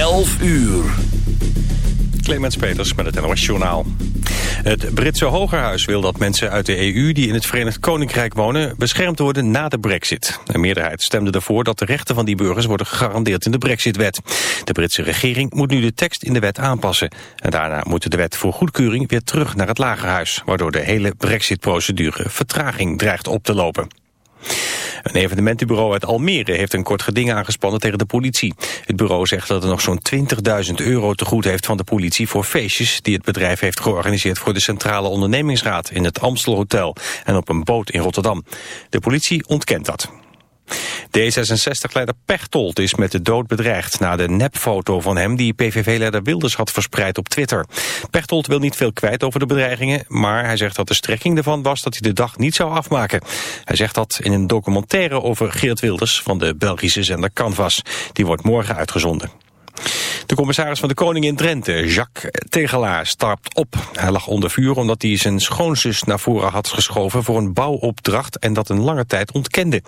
11 uur. Clemens Peters met het NOS Journaal. Het Britse Hogerhuis wil dat mensen uit de EU die in het Verenigd Koninkrijk wonen beschermd worden na de brexit. Een meerderheid stemde ervoor dat de rechten van die burgers worden gegarandeerd in de brexitwet. De Britse regering moet nu de tekst in de wet aanpassen. En daarna moet de wet voor goedkeuring weer terug naar het Lagerhuis, waardoor de hele brexitprocedure vertraging dreigt op te lopen. Een evenementenbureau uit Almere heeft een kort geding aangespannen tegen de politie. Het bureau zegt dat het nog zo'n 20.000 euro te goed heeft van de politie voor feestjes die het bedrijf heeft georganiseerd voor de Centrale Ondernemingsraad in het Amstel Hotel en op een boot in Rotterdam. De politie ontkent dat. D66-leider Pechtold is met de dood bedreigd na de nepfoto van hem die PVV-leider Wilders had verspreid op Twitter. Pechtold wil niet veel kwijt over de bedreigingen, maar hij zegt dat de strekking ervan was dat hij de dag niet zou afmaken. Hij zegt dat in een documentaire over Geert Wilders van de Belgische zender Canvas. Die wordt morgen uitgezonden. De commissaris van de Koning in Drenthe, Jacques Tegelaar, stapt op. Hij lag onder vuur omdat hij zijn schoonzus naar voren had geschoven voor een bouwopdracht en dat een lange tijd ontkende.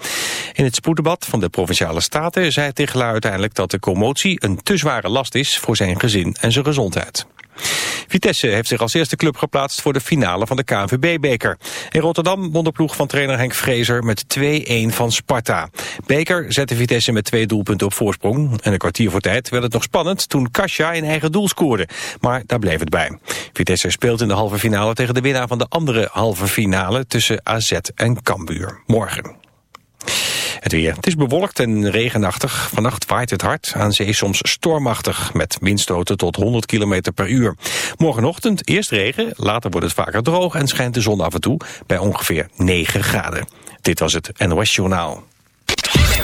In het spoeddebat van de Provinciale Staten zei Tegelaar uiteindelijk dat de commotie een te zware last is voor zijn gezin en zijn gezondheid. Vitesse heeft zich als eerste club geplaatst voor de finale van de KNVB-beker. In Rotterdam won de ploeg van trainer Henk Vrezer met 2-1 van Sparta. Beker zette Vitesse met twee doelpunten op voorsprong. En een kwartier voor tijd werd het nog spannend toen Kasia in eigen doel scoorde. Maar daar bleef het bij. Vitesse speelt in de halve finale tegen de winnaar van de andere halve finale tussen AZ en Cambuur. Morgen. Het weer. Het is bewolkt en regenachtig. Vannacht waait het hard, aan zee soms stormachtig... met windstoten tot 100 km per uur. Morgenochtend eerst regen, later wordt het vaker droog... en schijnt de zon af en toe bij ongeveer 9 graden. Dit was het NOS Journaal.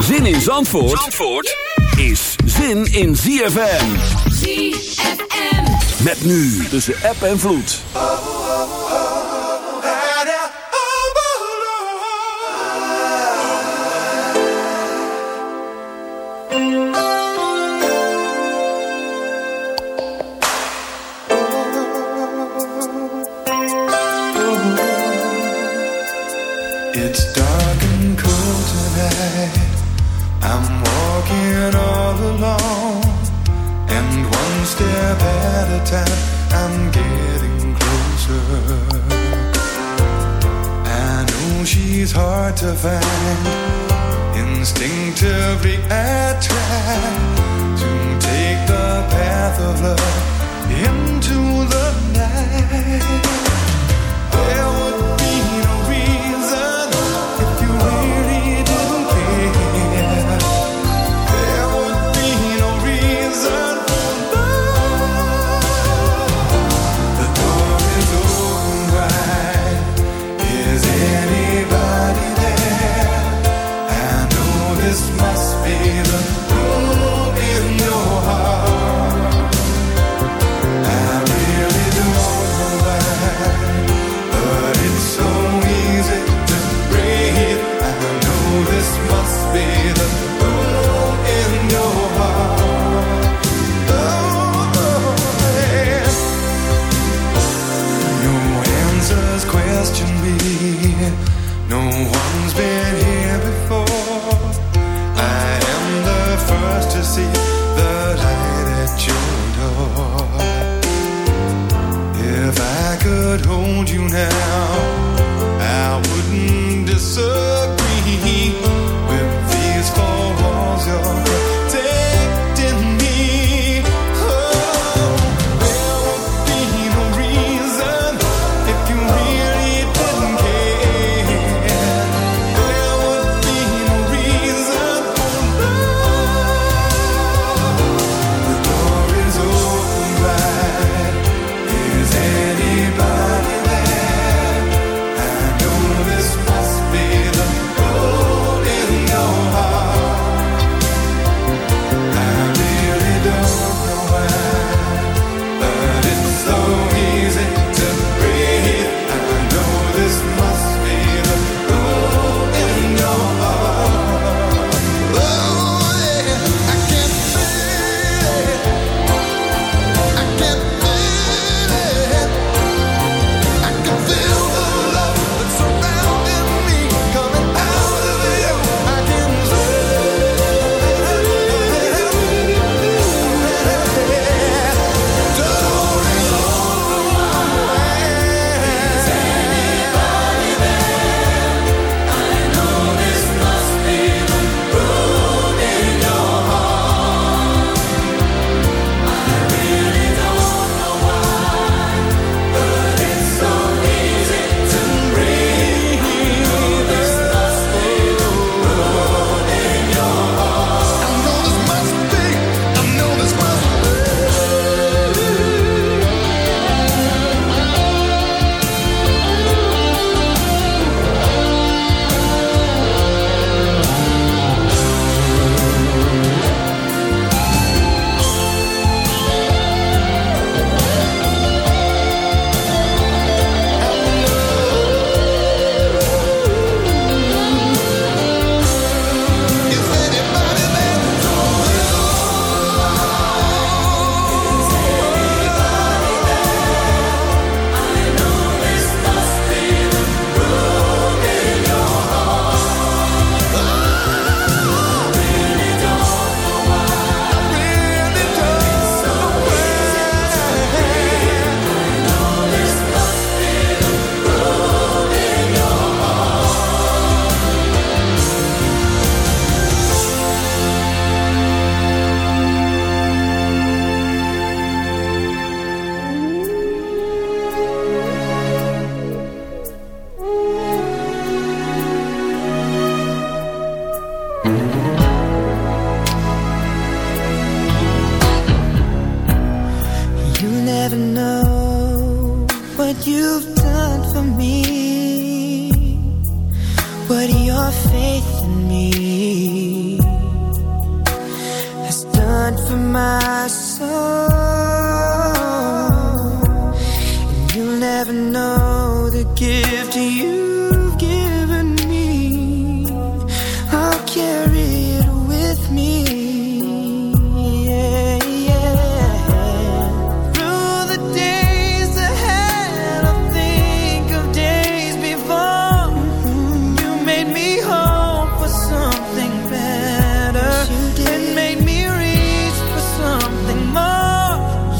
Zin in Zandvoort, Zandvoort is zin in ZFM. ZFM. Met nu tussen app en vloed. It's dark walking all alone. And one step at a time, I'm getting closer. I know she's hard to find. Instinctively, I try to take the path of love into the night.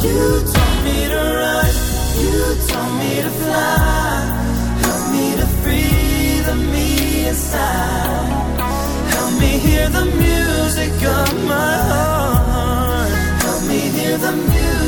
You taught me to run, you taught me to fly. Help me to free the me inside. Help me hear the music of my heart. Help me hear the music.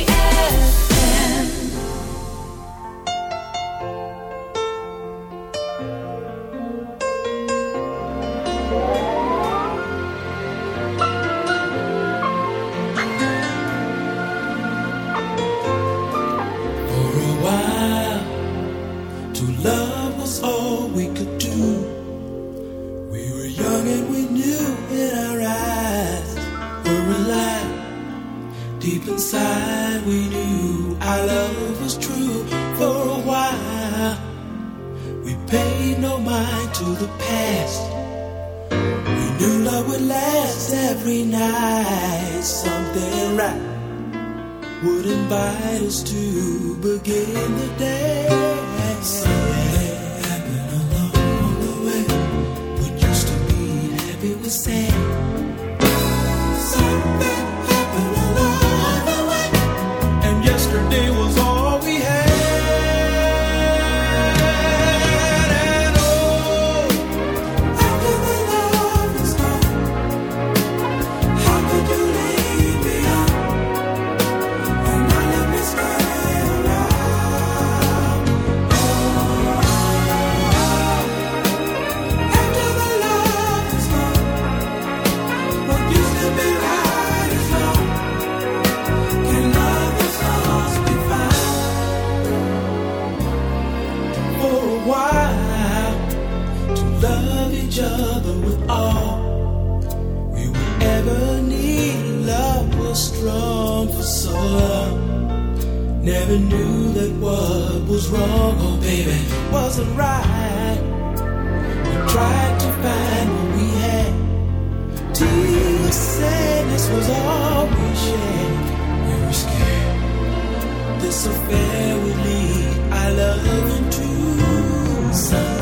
us to begin the day. Something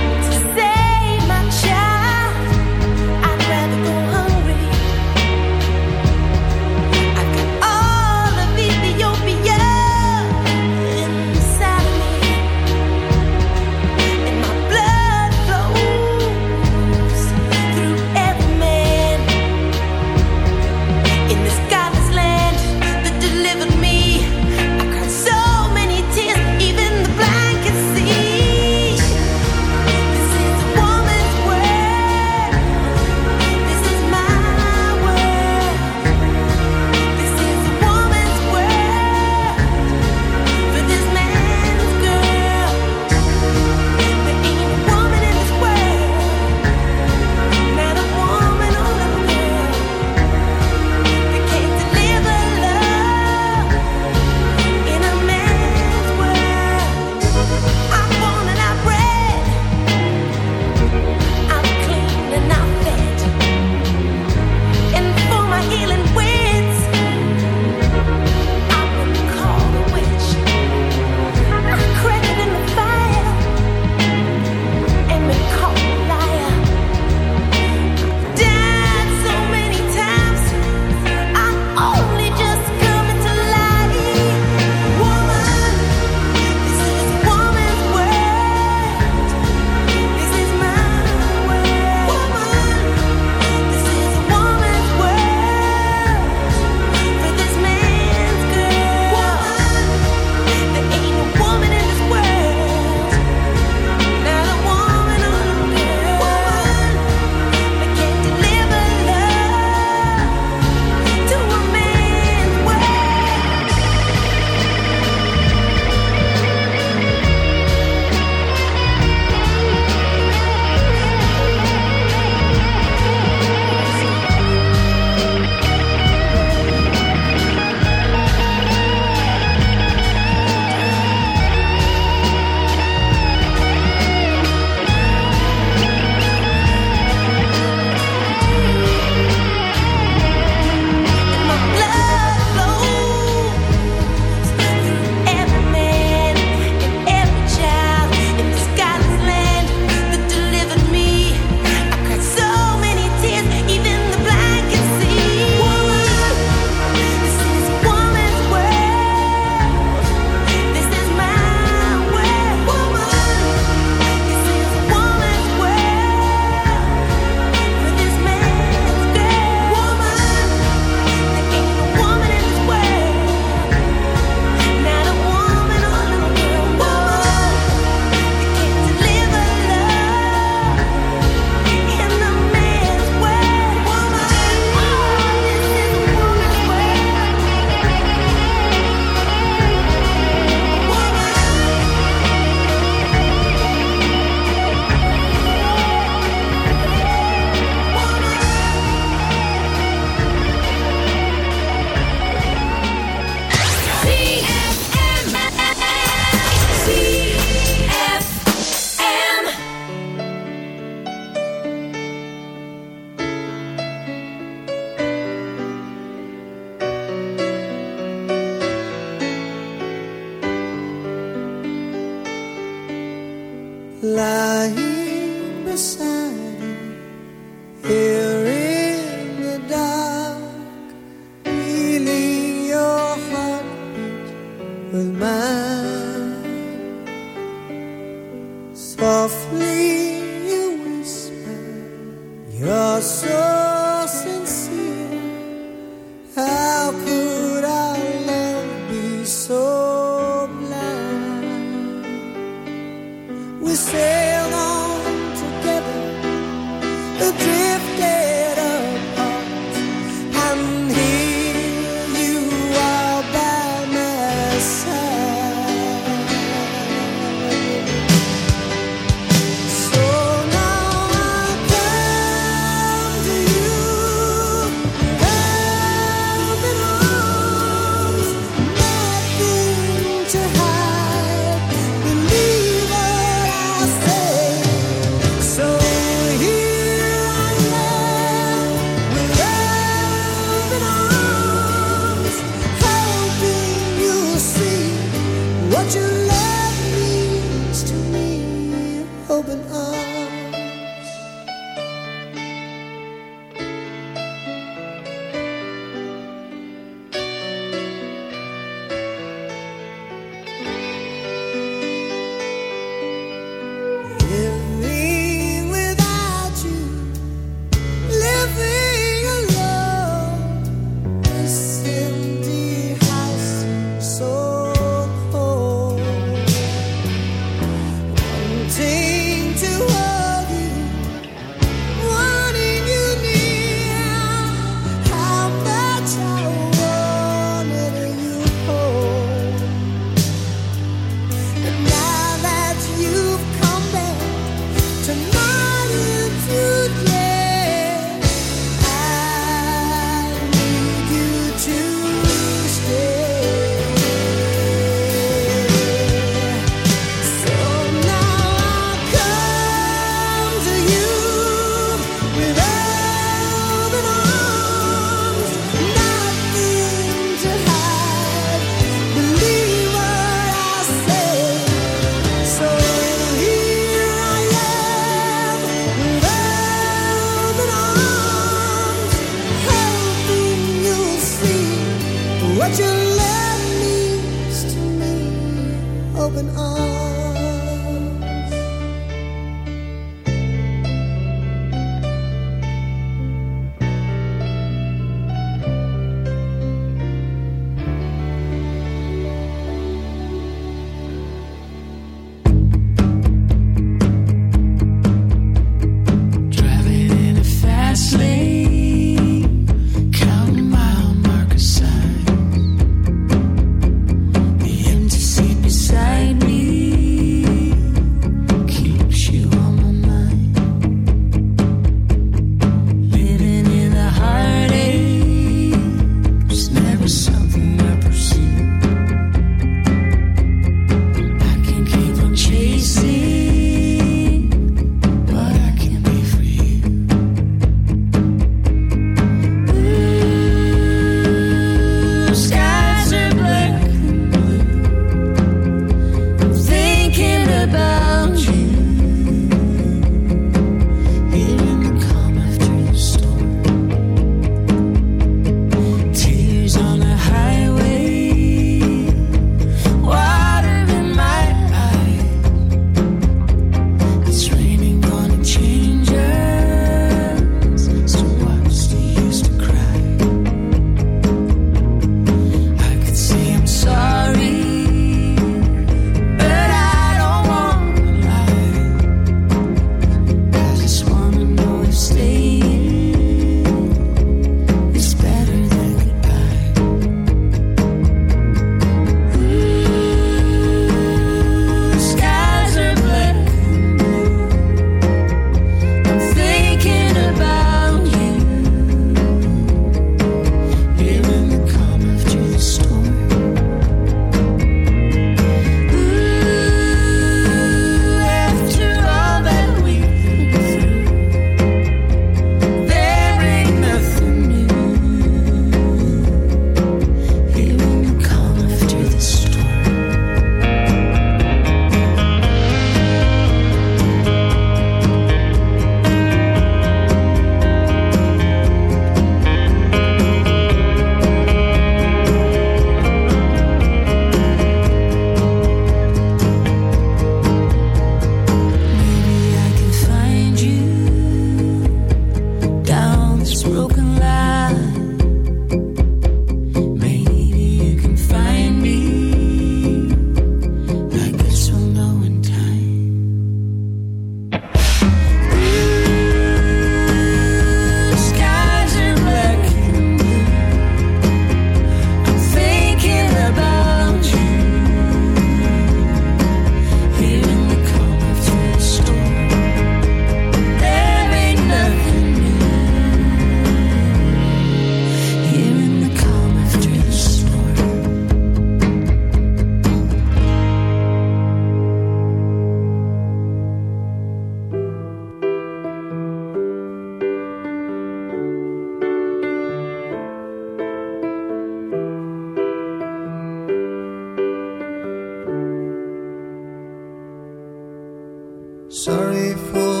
Sorry for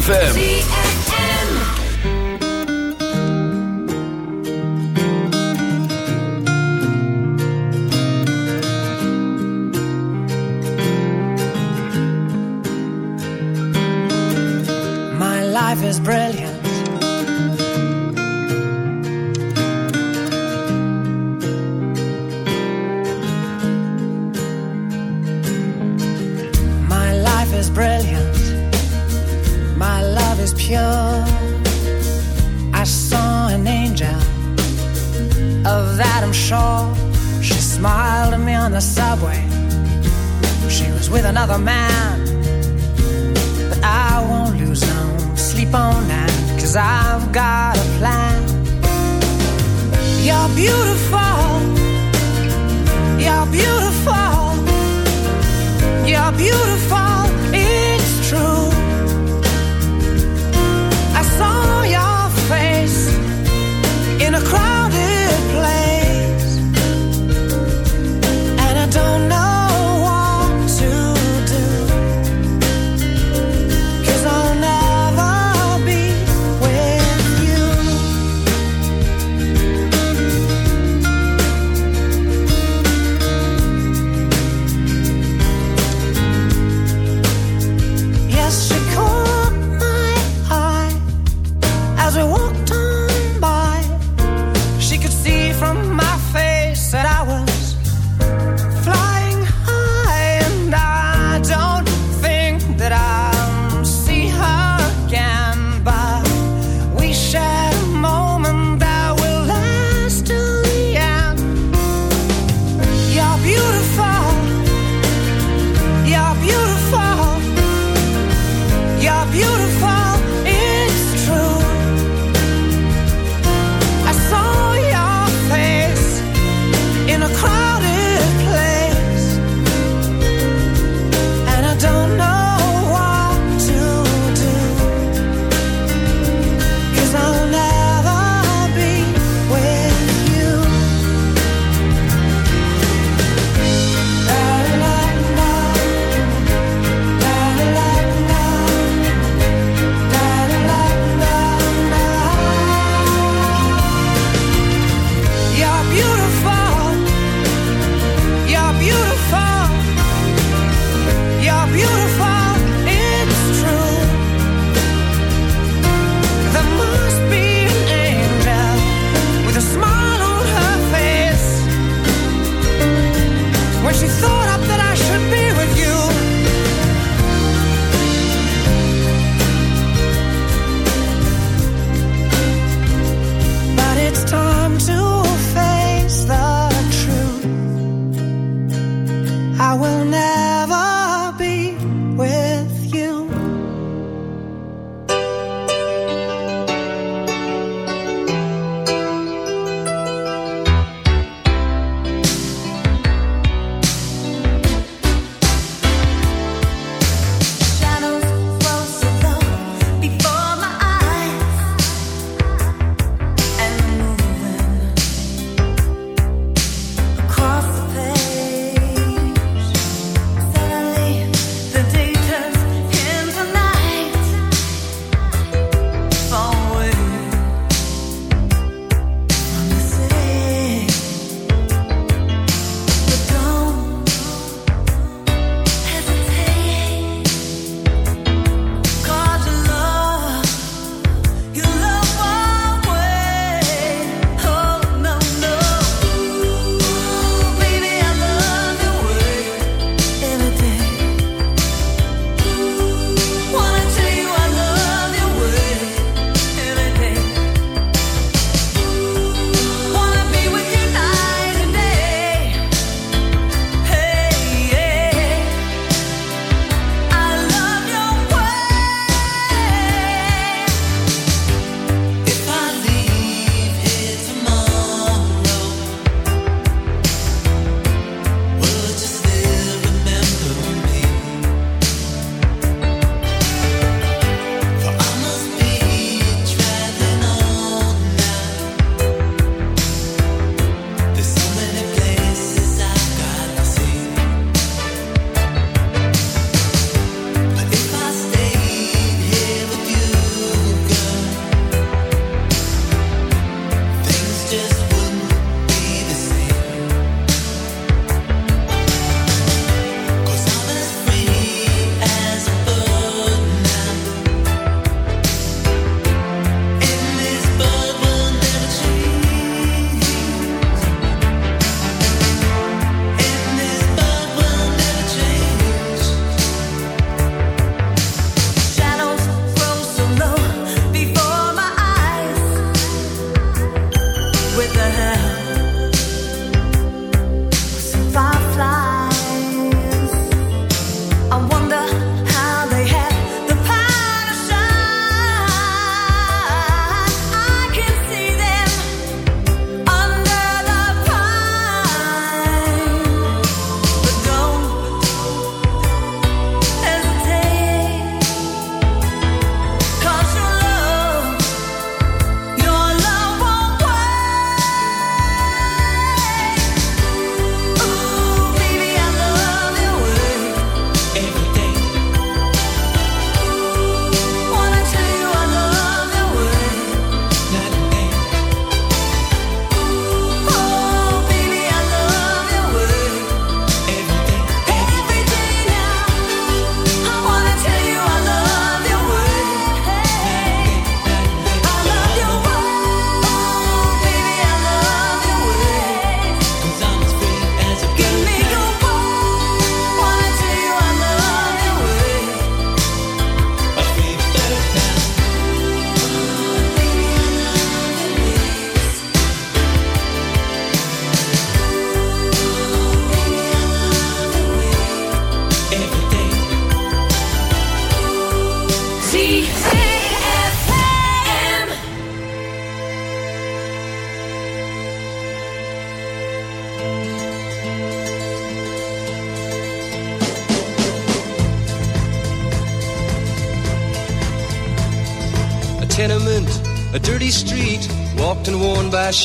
ZFM.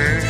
murder.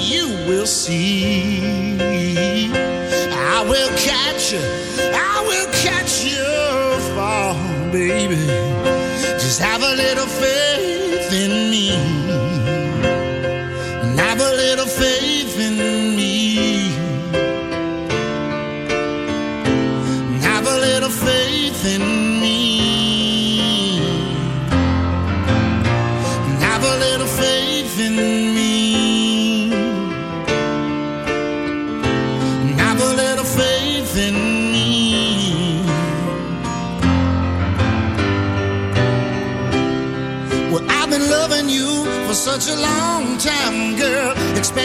You, will see. I will catch you, I will catch you fall, baby. Just have a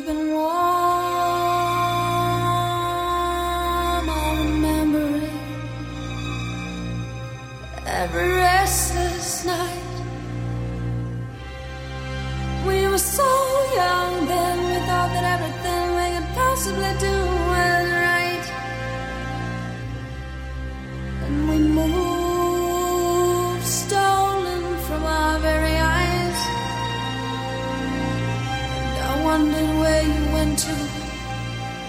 Keeping warm. I remember it every